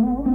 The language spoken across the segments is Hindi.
more.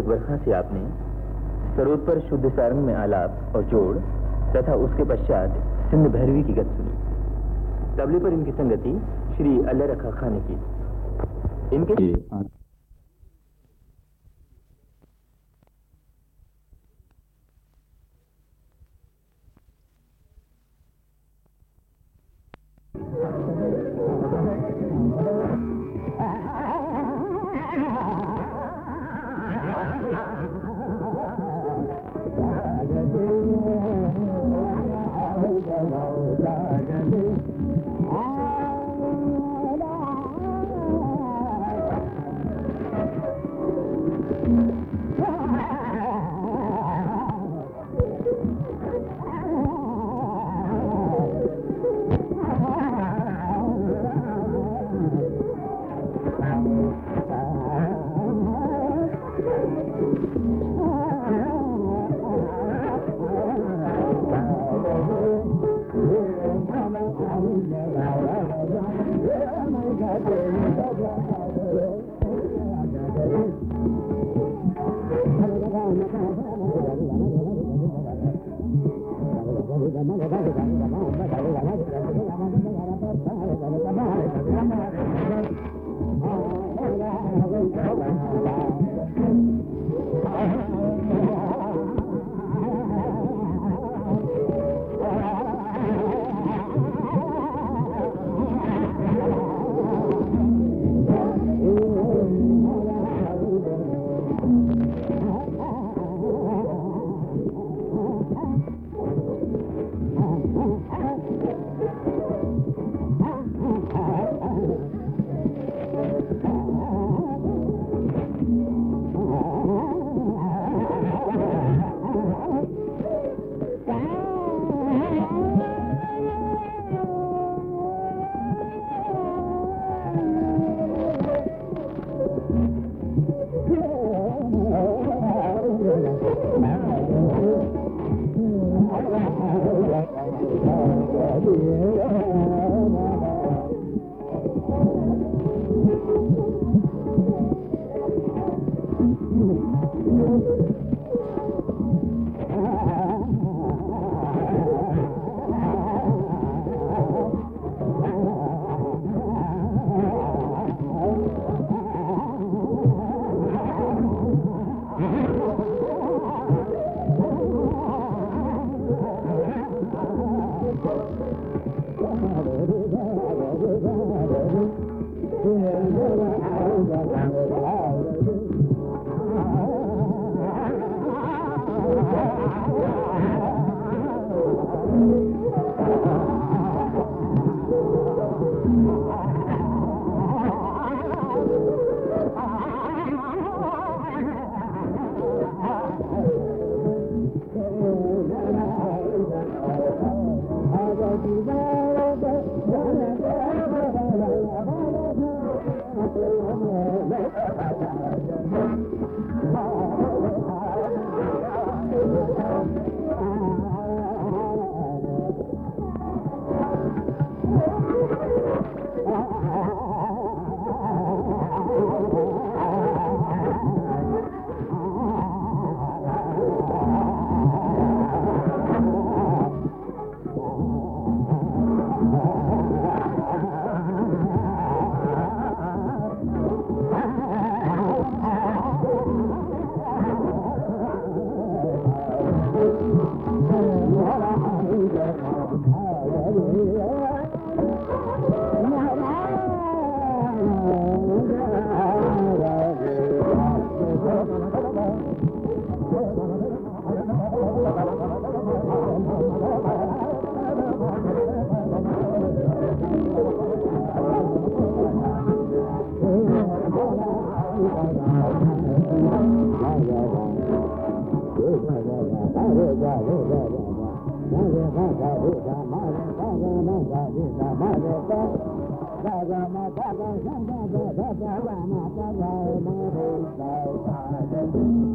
अली वर्षा से आपने। सरोद पर शुद्ध सारंग में आलाप और जोड़ तथा उसके पश्चात सिंध भैरवी की गत सुनी। तबले पर इनकी संगति श्री अल्लाह रखा खान की। इनके Yeah. Thank you.